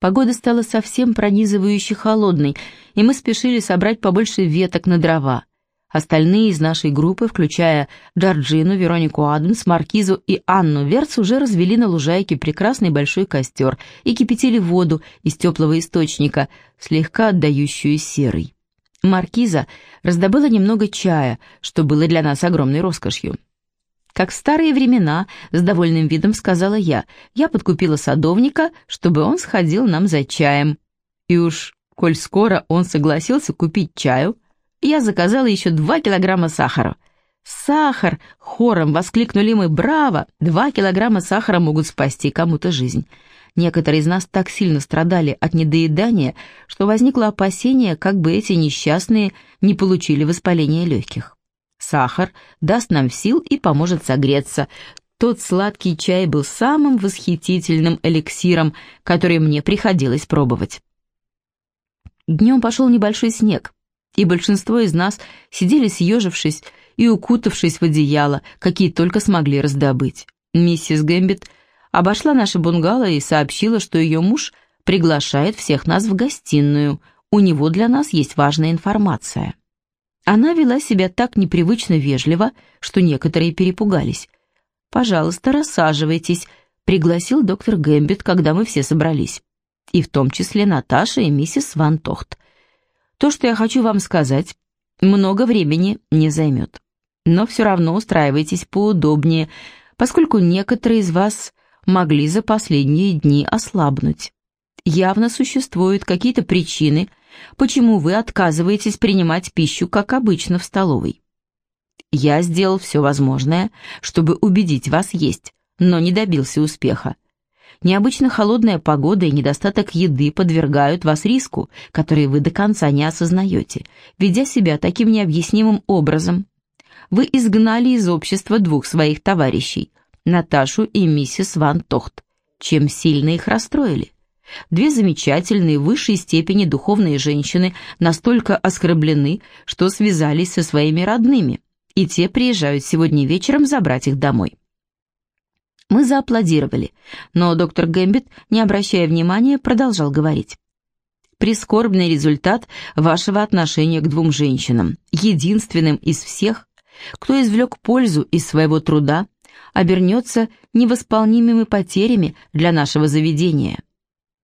Погода стала совсем пронизывающе холодной, и мы спешили собрать побольше веток на дрова. Остальные из нашей группы, включая Джорджину, Веронику Адамс, Маркизу и Анну Верц, уже развели на лужайке прекрасный большой костер и кипятили воду из теплого источника, слегка отдающую серой. Маркиза раздобыла немного чая, что было для нас огромной роскошью. Как в старые времена, с довольным видом сказала я, я подкупила садовника, чтобы он сходил нам за чаем. И уж, коль скоро он согласился купить чаю, я заказала еще два килограмма сахара. «Сахар!» — хором воскликнули мы. «Браво! Два килограмма сахара могут спасти кому-то жизнь». Некоторые из нас так сильно страдали от недоедания, что возникло опасение, как бы эти несчастные не получили воспаление легких. Сахар даст нам сил и поможет согреться. Тот сладкий чай был самым восхитительным эликсиром, который мне приходилось пробовать. Днем пошел небольшой снег и большинство из нас сидели съежившись и укутавшись в одеяло, какие только смогли раздобыть. Миссис Гэмбит обошла наше бунгало и сообщила, что ее муж приглашает всех нас в гостиную, у него для нас есть важная информация. Она вела себя так непривычно вежливо, что некоторые перепугались. «Пожалуйста, рассаживайтесь», — пригласил доктор Гэмбит, когда мы все собрались. И в том числе Наташа и миссис Ван Тохт. То, что я хочу вам сказать, много времени не займет. Но все равно устраивайтесь поудобнее, поскольку некоторые из вас могли за последние дни ослабнуть. Явно существуют какие-то причины, почему вы отказываетесь принимать пищу, как обычно, в столовой. Я сделал все возможное, чтобы убедить вас есть, но не добился успеха. Необычно холодная погода и недостаток еды подвергают вас риску, который вы до конца не осознаете, ведя себя таким необъяснимым образом. Вы изгнали из общества двух своих товарищей, Наташу и миссис Ван Тохт, чем сильно их расстроили. Две замечательные в высшей степени духовные женщины настолько оскорблены, что связались со своими родными, и те приезжают сегодня вечером забрать их домой. Мы зааплодировали, но доктор Гэмбит, не обращая внимания, продолжал говорить. Прискорбный результат вашего отношения к двум женщинам, единственным из всех, кто извлек пользу из своего труда, обернется невосполнимыми потерями для нашего заведения.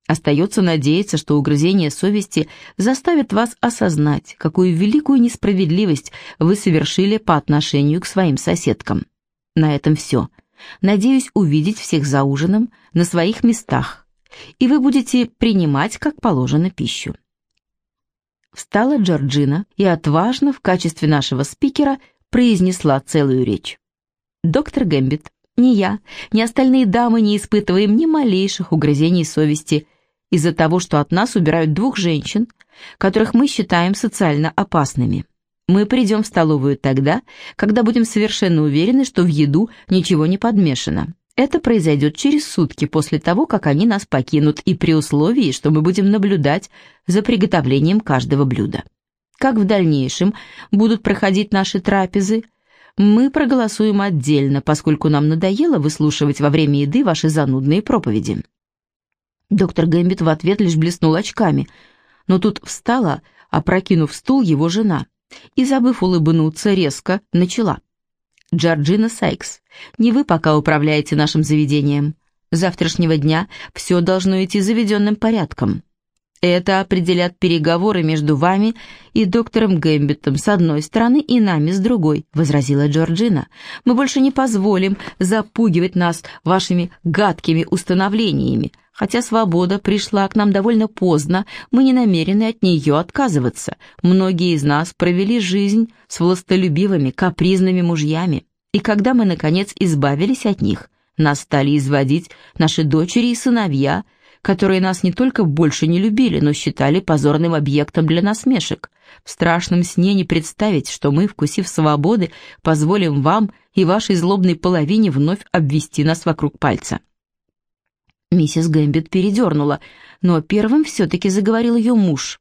Остается надеяться, что угрызение совести заставит вас осознать, какую великую несправедливость вы совершили по отношению к своим соседкам. На этом все. Надеюсь увидеть всех за ужином на своих местах, и вы будете принимать, как положено, пищу. Встала Джорджина и отважно в качестве нашего спикера произнесла целую речь. «Доктор Гэмбит, ни я, ни остальные дамы не испытываем ни малейших угрызений совести из-за того, что от нас убирают двух женщин, которых мы считаем социально опасными. Мы придем в столовую тогда, когда будем совершенно уверены, что в еду ничего не подмешано. Это произойдет через сутки после того, как они нас покинут, и при условии, что мы будем наблюдать за приготовлением каждого блюда. Как в дальнейшем будут проходить наши трапезы, мы проголосуем отдельно, поскольку нам надоело выслушивать во время еды ваши занудные проповеди. Доктор Гэмбит в ответ лишь блеснул очками, но тут встала, опрокинув стул его жена и, забыв улыбнуться, резко начала. «Джорджина Сайкс, не вы пока управляете нашим заведением. С завтрашнего дня все должно идти заведенным порядком. Это определят переговоры между вами и доктором Гэмбитом с одной стороны и нами с другой», — возразила Джорджина. «Мы больше не позволим запугивать нас вашими гадкими установлениями. Хотя свобода пришла к нам довольно поздно, мы не намерены от нее отказываться. Многие из нас провели жизнь с властолюбивыми, капризными мужьями. И когда мы, наконец, избавились от них, нас стали изводить наши дочери и сыновья, которые нас не только больше не любили, но считали позорным объектом для насмешек. В страшном сне не представить, что мы, вкусив свободы, позволим вам и вашей злобной половине вновь обвести нас вокруг пальца. Миссис Гэмбит передернула, но первым все-таки заговорил ее муж.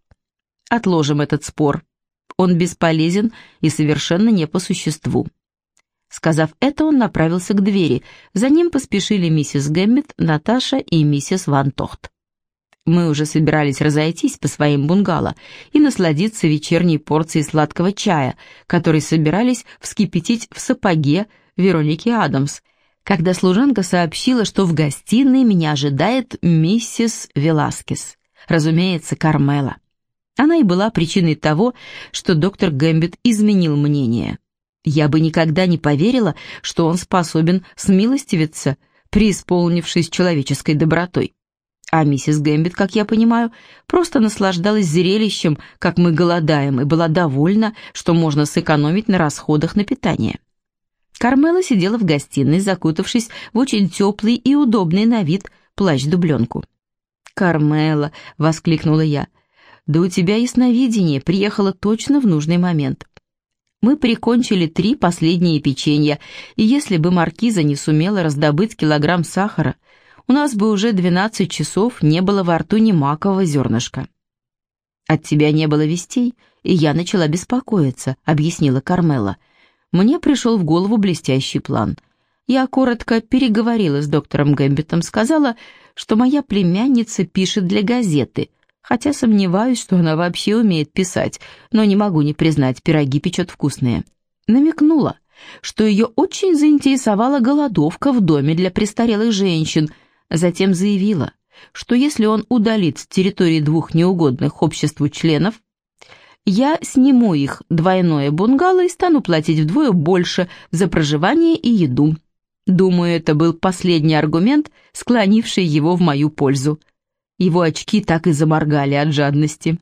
«Отложим этот спор. Он бесполезен и совершенно не по существу». Сказав это, он направился к двери. За ним поспешили миссис Гэмбит, Наташа и миссис Ван Тохт. Мы уже собирались разойтись по своим бунгало и насладиться вечерней порцией сладкого чая, который собирались вскипятить в сапоге Вероники Адамс, когда служанка сообщила, что в гостиной меня ожидает миссис Веласкес, разумеется, Кармела. Она и была причиной того, что доктор Гэмбит изменил мнение. Я бы никогда не поверила, что он способен смилостивиться, преисполнившись человеческой добротой. А миссис Гэмбит, как я понимаю, просто наслаждалась зрелищем, как мы голодаем, и была довольна, что можно сэкономить на расходах на питание. Кармела сидела в гостиной, закутавшись в очень теплый и удобный на вид плащ-дубленку. «Кармела!» — воскликнула я. Да у тебя ясновидение приехало точно в нужный момент. Мы прикончили три последние печенья, и если бы маркиза не сумела раздобыть килограмм сахара, у нас бы уже 12 часов не было во рту ни макового зернышка. «От тебя не было вестей, и я начала беспокоиться», — объяснила Кармела. Мне пришел в голову блестящий план. Я коротко переговорила с доктором Гэмбитом, сказала, что моя племянница пишет для газеты, хотя сомневаюсь, что она вообще умеет писать, но не могу не признать, пироги печет вкусные. Намекнула, что ее очень заинтересовала голодовка в доме для престарелых женщин, затем заявила, что если он удалит с территории двух неугодных обществу членов, я сниму их двойное бунгало и стану платить вдвое больше за проживание и еду. Думаю, это был последний аргумент, склонивший его в мою пользу. Его очки так и заморгали от жадности.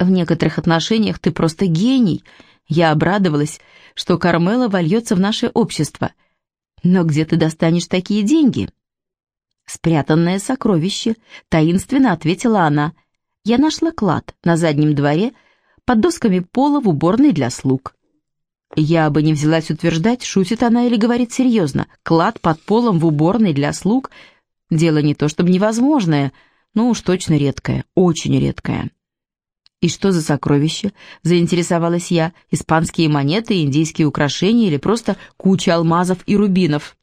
«В некоторых отношениях ты просто гений», я обрадовалась, что Кармела вольется в наше общество. Но где ты достанешь такие деньги? Спрятанное сокровище, таинственно ответила она. Я нашла клад на заднем дворе под досками пола в уборной для слуг. Я бы не взялась утверждать, шутит она или говорит серьезно. Клад под полом в уборной для слуг Дело не то чтобы невозможное, но уж точно редкое, очень редкое. «И что за сокровище?» — заинтересовалась я. «Испанские монеты, индийские украшения или просто куча алмазов и рубинов?»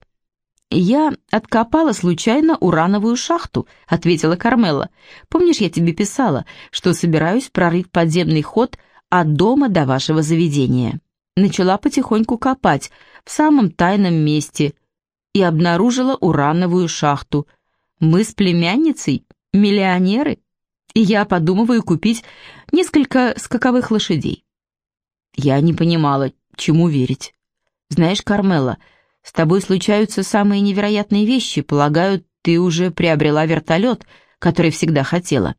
«Я откопала случайно урановую шахту», — ответила Кармела. «Помнишь, я тебе писала, что собираюсь прорыть подземный ход от дома до вашего заведения?» Начала потихоньку копать в самом тайном месте и обнаружила урановую шахту — мы с племянницей миллионеры, и я подумываю купить несколько скаковых лошадей. Я не понимала, чему верить. Знаешь, Кармела, с тобой случаются самые невероятные вещи. Полагаю, ты уже приобрела вертолет, который всегда хотела.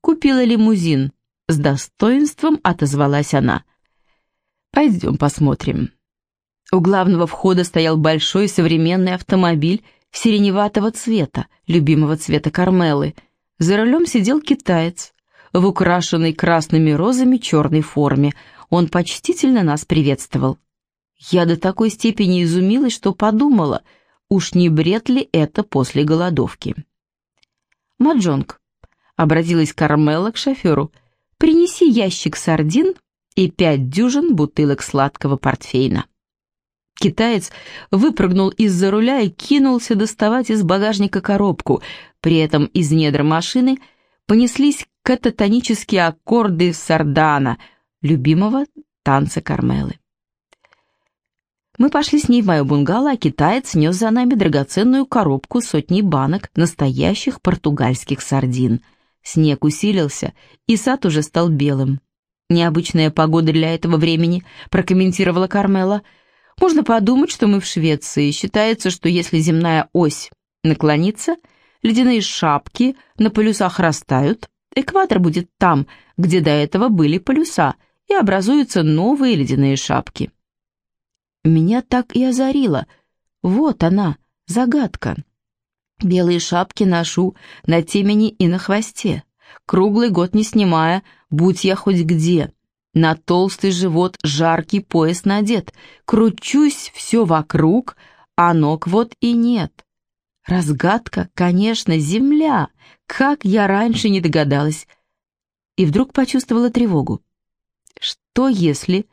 Купила лимузин. С достоинством отозвалась она. Пойдем посмотрим. У главного входа стоял большой современный автомобиль сиреневатого цвета, любимого цвета Кармелы. За рулем сидел китаец в украшенной красными розами черной форме. Он почтительно нас приветствовал. Я до такой степени изумилась, что подумала, уж не бред ли это после голодовки. «Маджонг», — обратилась Кармела к шоферу, — «принеси ящик сардин и пять дюжин бутылок сладкого портфейна». Китаец выпрыгнул из-за руля и кинулся доставать из багажника коробку. При этом из недр машины понеслись кататонические аккорды сардана, любимого танца Кармелы. Мы пошли с ней в мое бунгало, а китаец нес за нами драгоценную коробку сотни банок настоящих португальских сардин. Снег усилился, и сад уже стал белым. «Необычная погода для этого времени», — прокомментировала Кармела, — можно подумать, что мы в Швеции. Считается, что если земная ось наклонится, ледяные шапки на полюсах растают, экватор будет там, где до этого были полюса, и образуются новые ледяные шапки. Меня так и озарило. Вот она, загадка. Белые шапки ношу на темени и на хвосте, круглый год не снимая, будь я хоть где. На толстый живот жаркий пояс надет. Кручусь все вокруг, а ног вот и нет. Разгадка, конечно, земля. Как я раньше не догадалась. И вдруг почувствовала тревогу. Что если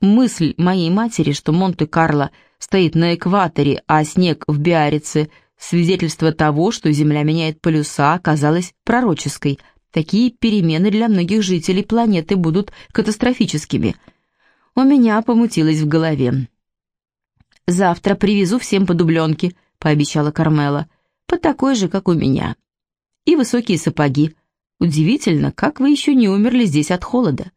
мысль моей матери, что Монте-Карло стоит на экваторе, а снег в Биарице Свидетельство того, что Земля меняет полюса, оказалось пророческой. Такие перемены для многих жителей планеты будут катастрофическими. У меня помутилось в голове. «Завтра привезу всем по дубленке», — пообещала Кармела. «По такой же, как у меня. И высокие сапоги. Удивительно, как вы еще не умерли здесь от холода».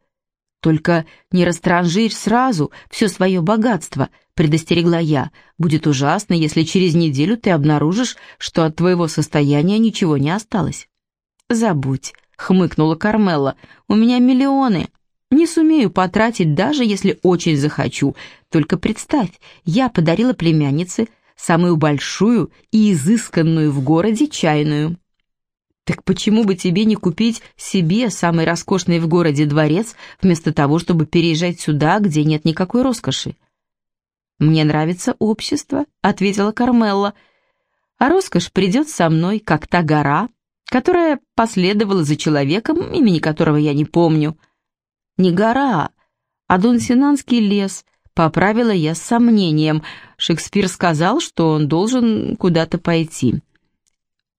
«Только не растранжирь сразу все свое богатство», — предостерегла я. «Будет ужасно, если через неделю ты обнаружишь, что от твоего состояния ничего не осталось». «Забудь», — хмыкнула Кармелла. «У меня миллионы. Не сумею потратить, даже если очень захочу. Только представь, я подарила племяннице самую большую и изысканную в городе чайную». Так почему бы тебе не купить себе самый роскошный в городе дворец, вместо того, чтобы переезжать сюда, где нет никакой роскоши? «Мне нравится общество», — ответила Кармелла. «А роскошь придет со мной, как та гора, которая последовала за человеком, имени которого я не помню. Не гора, а Дунсинанский лес», — поправила я с сомнением. Шекспир сказал, что он должен куда-то пойти.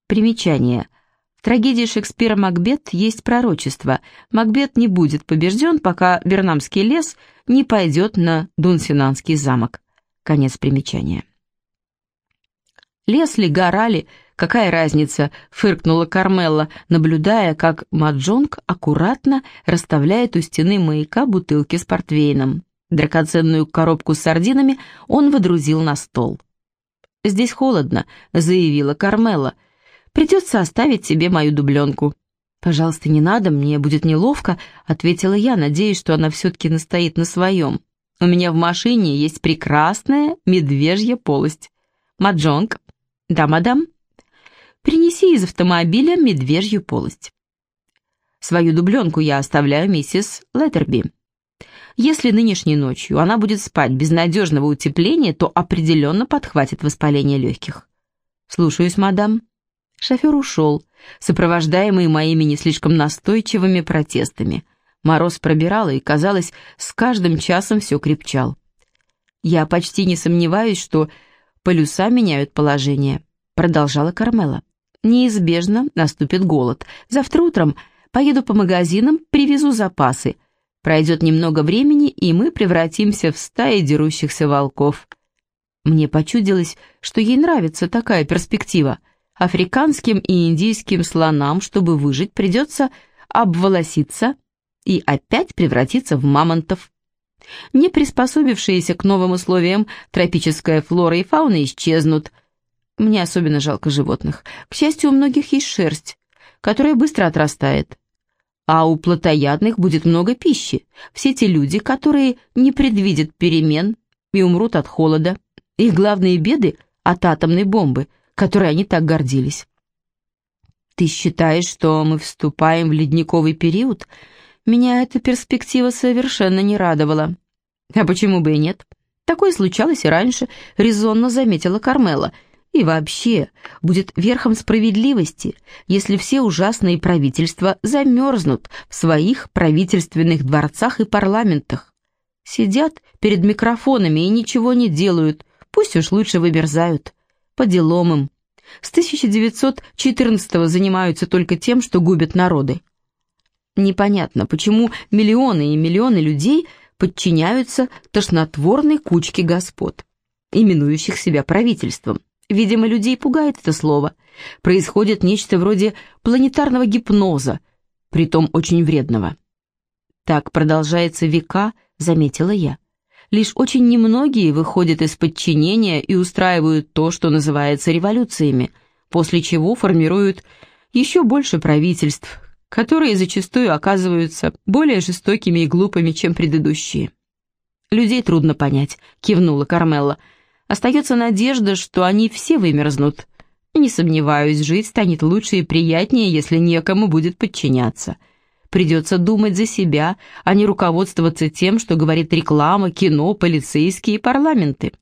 Примечание трагедии Шекспира «Макбет» есть пророчество. Макбет не будет побежден, пока Бернамский лес не пойдет на Дунсинанский замок. Конец примечания. «Лес ли, гора ли, какая разница?» — фыркнула Кармелла, наблюдая, как Маджонг аккуратно расставляет у стены маяка бутылки с портвейном. Драгоценную коробку с сардинами он водрузил на стол. «Здесь холодно», — заявила Кармелла, — Придется оставить себе мою дубленку». «Пожалуйста, не надо, мне будет неловко», — ответила я, надеясь, что она все-таки настоит на своем. «У меня в машине есть прекрасная медвежья полость. Маджонг». «Да, мадам». «Принеси из автомобиля медвежью полость». Свою дубленку я оставляю миссис Леттерби. Если нынешней ночью она будет спать без надежного утепления, то определенно подхватит воспаление легких. «Слушаюсь, мадам». Шофер ушел, сопровождаемый моими не слишком настойчивыми протестами. Мороз пробирал и, казалось, с каждым часом все крепчал. «Я почти не сомневаюсь, что полюса меняют положение», — продолжала Кармела. «Неизбежно наступит голод. Завтра утром поеду по магазинам, привезу запасы. Пройдет немного времени, и мы превратимся в стаи дерущихся волков». Мне почудилось, что ей нравится такая перспектива — африканским и индийским слонам, чтобы выжить, придется обволоситься и опять превратиться в мамонтов. Не приспособившиеся к новым условиям тропическая флора и фауна исчезнут. Мне особенно жалко животных. К счастью, у многих есть шерсть, которая быстро отрастает. А у плотоядных будет много пищи. Все те люди, которые не предвидят перемен и умрут от холода. Их главные беды от атомной бомбы – которой они так гордились. «Ты считаешь, что мы вступаем в ледниковый период?» Меня эта перспектива совершенно не радовала. А почему бы и нет? Такое случалось и раньше, резонно заметила Кармела. И вообще, будет верхом справедливости, если все ужасные правительства замерзнут в своих правительственных дворцах и парламентах. Сидят перед микрофонами и ничего не делают, пусть уж лучше вымерзают по делам им. С 1914-го занимаются только тем, что губят народы. Непонятно, почему миллионы и миллионы людей подчиняются тошнотворной кучке господ, именующих себя правительством. Видимо, людей пугает это слово. Происходит нечто вроде планетарного гипноза, притом очень вредного. Так продолжается века, заметила я. Лишь очень немногие выходят из подчинения и устраивают то, что называется революциями, после чего формируют еще больше правительств, которые зачастую оказываются более жестокими и глупыми, чем предыдущие. «Людей трудно понять», — кивнула Кармелла. «Остается надежда, что они все вымерзнут. Не сомневаюсь, жить станет лучше и приятнее, если некому будет подчиняться». Придется думать за себя, а не руководствоваться тем, что говорит реклама, кино, полицейские и парламенты.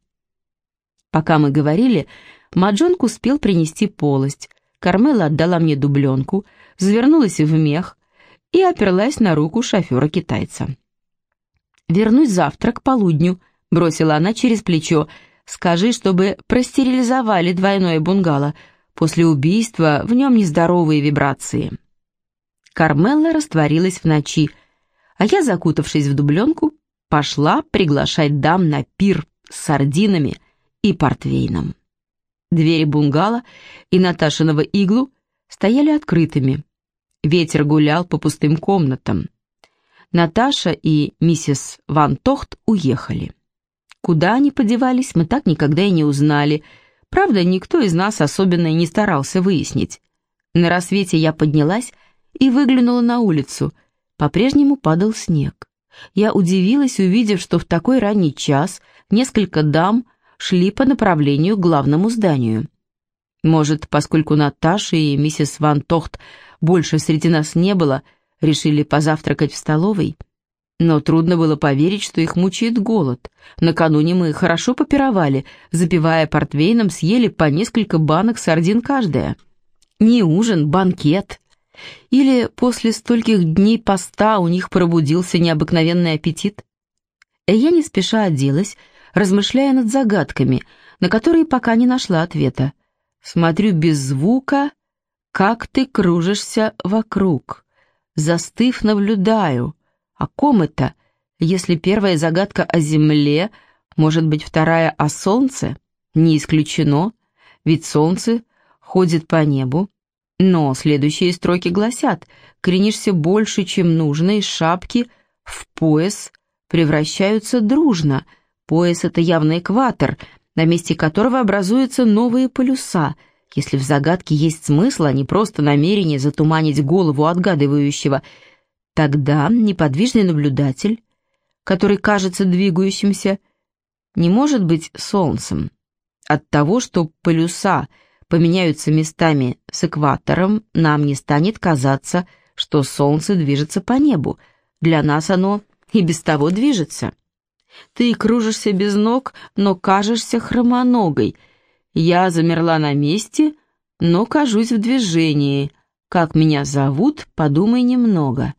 Пока мы говорили, Маджонг успел принести полость. Кармела отдала мне дубленку, завернулась в мех и оперлась на руку шофера-китайца. «Вернусь завтра к полудню», — бросила она через плечо. скажи, чтобы простерилизовали двойное бунгало. После убийства в нем нездоровые вибрации». Кармелла растворилась в ночи, а я, закутавшись в дубленку, пошла приглашать дам на пир с сардинами и портвейном. Двери бунгало и Наташиного иглу стояли открытыми. Ветер гулял по пустым комнатам. Наташа и миссис Ван Тохт уехали. Куда они подевались, мы так никогда и не узнали. Правда, никто из нас особенно и не старался выяснить. На рассвете я поднялась и выглянула на улицу. По-прежнему падал снег. Я удивилась, увидев, что в такой ранний час несколько дам шли по направлению к главному зданию. Может, поскольку Наташа и миссис Ван Тохт больше среди нас не было, решили позавтракать в столовой? Но трудно было поверить, что их мучает голод. Накануне мы хорошо попировали, запивая портвейном, съели по несколько банок сардин каждая. Не ужин, банкет. Или после стольких дней поста у них пробудился необыкновенный аппетит? Я не спеша оделась, размышляя над загадками, на которые пока не нашла ответа. Смотрю без звука, как ты кружишься вокруг. Застыв, наблюдаю. О ком это? Если первая загадка о Земле, может быть, вторая о Солнце? Не исключено, ведь Солнце ходит по небу, но следующие строки гласят «Кренишься больше, чем нужно, из шапки в пояс превращаются дружно. Пояс — это явно экватор, на месте которого образуются новые полюса. Если в загадке есть смысл, а не просто намерение затуманить голову отгадывающего, тогда неподвижный наблюдатель, который кажется двигающимся, не может быть солнцем. От того, что полюса — поменяются местами с экватором, нам не станет казаться, что Солнце движется по небу. Для нас оно и без того движется. Ты кружишься без ног, но кажешься хромоногой. Я замерла на месте, но кажусь в движении. Как меня зовут, подумай немного.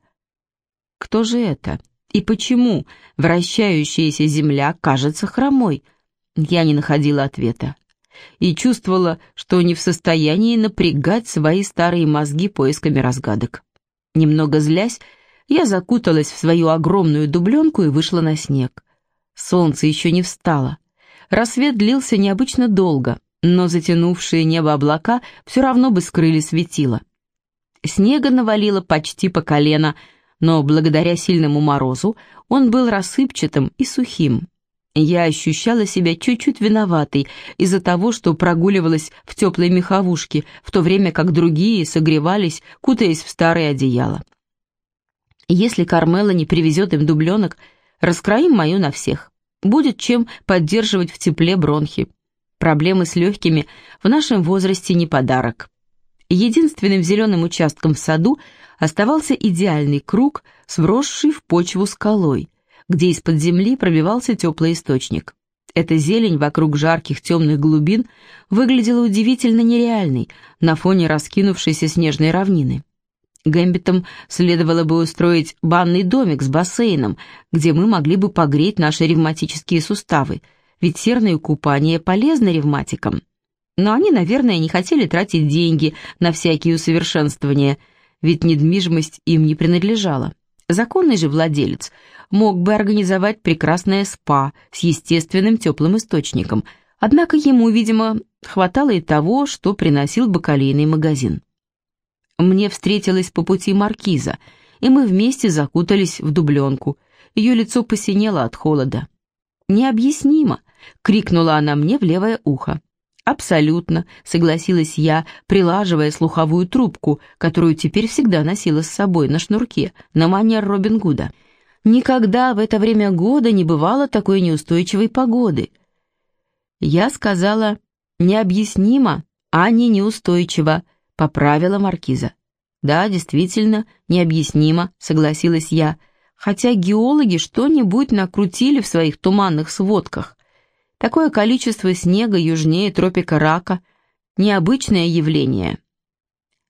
Кто же это? И почему вращающаяся Земля кажется хромой? Я не находила ответа и чувствовала, что не в состоянии напрягать свои старые мозги поисками разгадок. Немного злясь, я закуталась в свою огромную дубленку и вышла на снег. Солнце еще не встало. Рассвет длился необычно долго, но затянувшие небо облака все равно бы скрыли светило. Снега навалило почти по колено, но благодаря сильному морозу он был рассыпчатым и сухим. Я ощущала себя чуть-чуть виноватой из-за того, что прогуливалась в теплой меховушке, в то время как другие согревались, кутаясь в старое одеяло. Если Кармела не привезет им дубленок, раскроим мою на всех. Будет чем поддерживать в тепле бронхи. Проблемы с легкими в нашем возрасте не подарок. Единственным зеленым участком в саду оставался идеальный круг с вросшей в почву скалой где из-под земли пробивался теплый источник. Эта зелень вокруг жарких темных глубин выглядела удивительно нереальной на фоне раскинувшейся снежной равнины. Гэмбитам следовало бы устроить банный домик с бассейном, где мы могли бы погреть наши ревматические суставы, ведь серное купание полезно ревматикам. Но они, наверное, не хотели тратить деньги на всякие усовершенствования, ведь недвижимость им не принадлежала. Законный же владелец мог бы организовать прекрасное спа с естественным теплым источником, однако ему, видимо, хватало и того, что приносил бакалейный магазин. Мне встретилась по пути маркиза, и мы вместе закутались в дубленку. Ее лицо посинело от холода. «Необъяснимо!» — крикнула она мне в левое ухо. «Абсолютно», — согласилась я, прилаживая слуховую трубку, которую теперь всегда носила с собой на шнурке, на манер Робин Гуда. Никогда в это время года не бывало такой неустойчивой погоды. Я сказала «необъяснимо, а не неустойчиво», — поправила Маркиза. «Да, действительно, необъяснимо», — согласилась я, хотя геологи что-нибудь накрутили в своих туманных сводках. Такое количество снега южнее тропика Рака – необычное явление.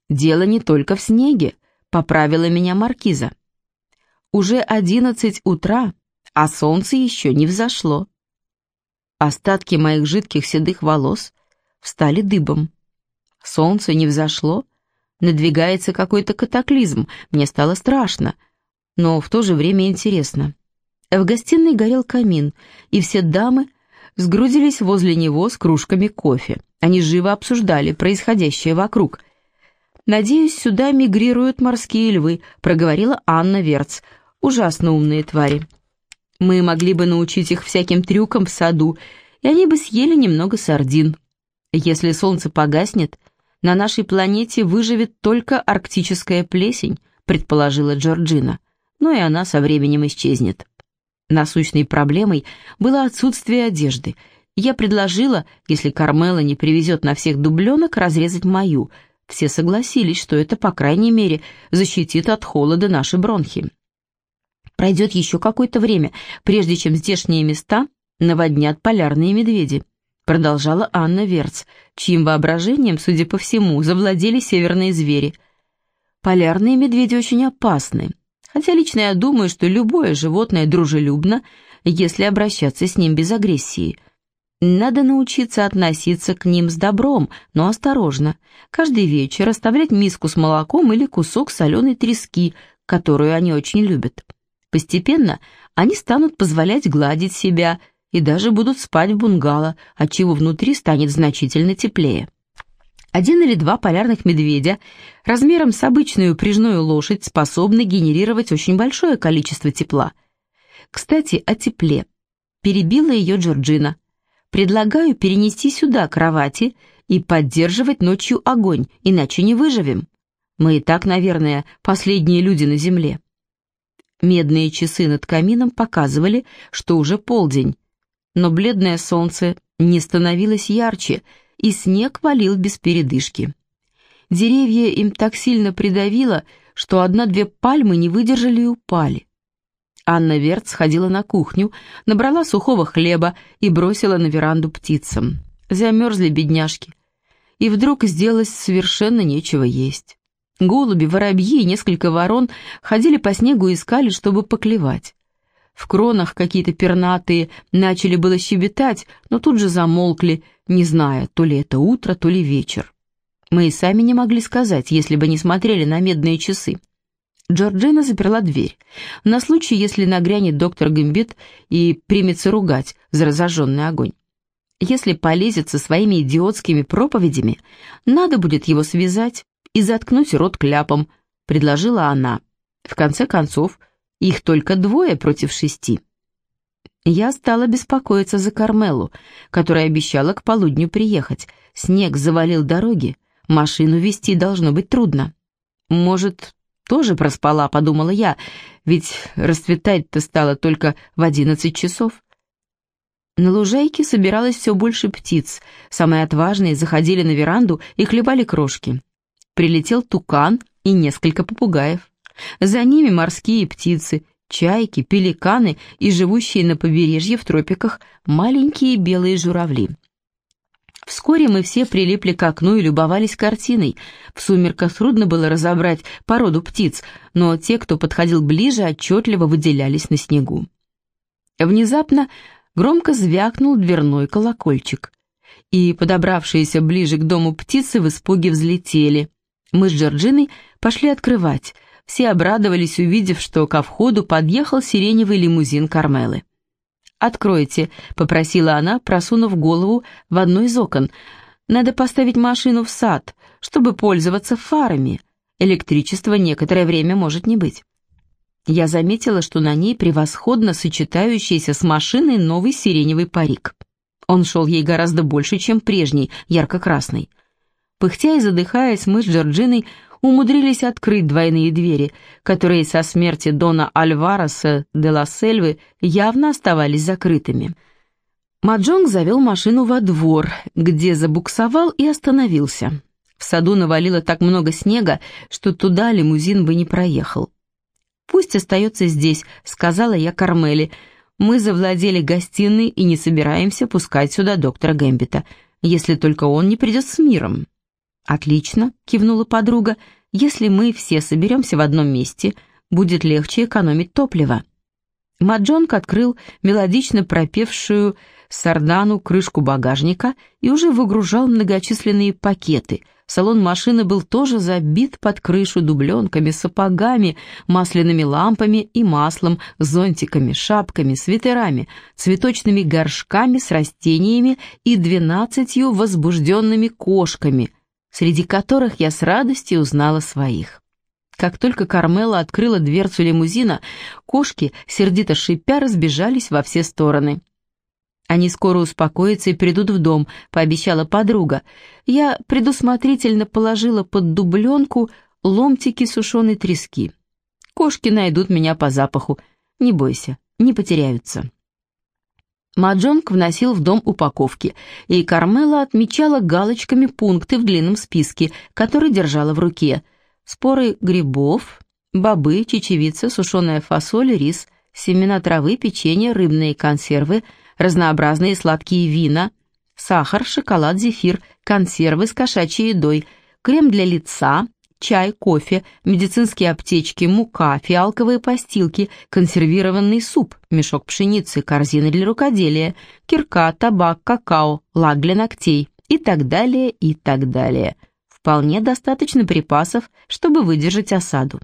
«Дело не только в снеге», – поправила меня Маркиза. «Уже одиннадцать утра, а солнце еще не взошло». Остатки моих жидких седых волос встали дыбом. Солнце не взошло, надвигается какой-то катаклизм, мне стало страшно, но в то же время интересно. В гостиной горел камин, и все дамы сгрудились возле него с кружками кофе. Они живо обсуждали происходящее вокруг. «Надеюсь, сюда мигрируют морские львы», — проговорила Анна Верц. «Ужасно умные твари. Мы могли бы научить их всяким трюкам в саду, и они бы съели немного сардин. Если солнце погаснет, на нашей планете выживет только арктическая плесень», — предположила Джорджина. «Но и она со временем исчезнет». Насущной проблемой было отсутствие одежды. Я предложила, если Кармела не привезет на всех дубленок, разрезать мою. Все согласились, что это, по крайней мере, защитит от холода наши бронхи. Пройдет еще какое-то время, прежде чем здешние места наводнят полярные медведи. Продолжала Анна Верц, чьим воображением, судя по всему, завладели северные звери. Полярные медведи очень опасны. Хотя лично я думаю, что любое животное дружелюбно, если обращаться с ним без агрессии. Надо научиться относиться к ним с добром, но осторожно. Каждый вечер оставлять миску с молоком или кусок соленой трески, которую они очень любят. Постепенно они станут позволять гладить себя и даже будут спать в бунгало, отчего внутри станет значительно теплее. Один или два полярных медведя размером с обычную прижную лошадь способны генерировать очень большое количество тепла. Кстати, о тепле. Перебила ее Джорджина. Предлагаю перенести сюда кровати и поддерживать ночью огонь, иначе не выживем. Мы и так, наверное, последние люди на земле. Медные часы над камином показывали, что уже полдень, но бледное солнце не становилось ярче, и снег валил без передышки. Деревья им так сильно придавило, что одна-две пальмы не выдержали и упали. Анна Верт сходила на кухню, набрала сухого хлеба и бросила на веранду птицам. Замерзли бедняжки. И вдруг сделалось совершенно нечего есть. Голуби, воробьи и несколько ворон ходили по снегу и искали, чтобы поклевать. В кронах какие-то пернатые начали было щебетать, но тут же замолкли, не зная, то ли это утро, то ли вечер. Мы и сами не могли сказать, если бы не смотрели на медные часы. Джорджина заперла дверь, на случай, если нагрянет доктор Гэмбит и примется ругать за разожженный огонь. Если полезет со своими идиотскими проповедями, надо будет его связать и заткнуть рот кляпом, предложила она. В конце концов, их только двое против шести. Я стала беспокоиться за Кармелу, которая обещала к полудню приехать. Снег завалил дороги, машину вести должно быть трудно. Может, тоже проспала, подумала я, ведь расцветать-то стало только в одиннадцать часов. На лужайке собиралось все больше птиц. Самые отважные заходили на веранду и хлебали крошки. Прилетел тукан и несколько попугаев. За ними морские птицы, чайки, пеликаны и живущие на побережье в тропиках маленькие белые журавли. Вскоре мы все прилипли к окну и любовались картиной. В сумерках трудно было разобрать породу птиц, но те, кто подходил ближе, отчетливо выделялись на снегу. Внезапно громко звякнул дверной колокольчик, и подобравшиеся ближе к дому птицы в испуге взлетели. Мы с Джорджиной пошли открывать. Все обрадовались, увидев, что ко входу подъехал сиреневый лимузин Кармелы. «Откройте», — попросила она, просунув голову в одно из окон. «Надо поставить машину в сад, чтобы пользоваться фарами. Электричества некоторое время может не быть». Я заметила, что на ней превосходно сочетающийся с машиной новый сиреневый парик. Он шел ей гораздо больше, чем прежний, ярко-красный. Пыхтя и задыхаясь, мы с Джорджиной умудрились открыть двойные двери, которые со смерти Дона Альвареса де ла Сельвы явно оставались закрытыми. Маджонг завел машину во двор, где забуксовал и остановился. В саду навалило так много снега, что туда лимузин бы не проехал. «Пусть остается здесь», — сказала я Кармели. «Мы завладели гостиной и не собираемся пускать сюда доктора Гэмбита, если только он не придет с миром». «Отлично», — кивнула подруга, — «если мы все соберемся в одном месте, будет легче экономить топливо». Маджонг открыл мелодично пропевшую сардану крышку багажника и уже выгружал многочисленные пакеты. Салон машины был тоже забит под крышу дубленками, сапогами, масляными лампами и маслом, зонтиками, шапками, свитерами, цветочными горшками с растениями и двенадцатью возбужденными кошками, среди которых я с радостью узнала своих. Как только Кармела открыла дверцу лимузина, кошки, сердито шипя, разбежались во все стороны. «Они скоро успокоятся и придут в дом», — пообещала подруга. Я предусмотрительно положила под дубленку ломтики сушеной трески. «Кошки найдут меня по запаху. Не бойся, не потеряются». Маджонг вносил в дом упаковки, и Кармела отмечала галочками пункты в длинном списке, который держала в руке. Споры грибов, бобы, чечевица, сушеная фасоль, рис, семена травы, печенье, рыбные консервы — разнообразные сладкие вина, сахар, шоколад, зефир, консервы с кошачьей едой, крем для лица, чай, кофе, медицинские аптечки, мука, фиалковые постилки, консервированный суп, мешок пшеницы, корзины для рукоделия, кирка, табак, какао, лак для ногтей и так далее, и так далее. Вполне достаточно припасов, чтобы выдержать осаду.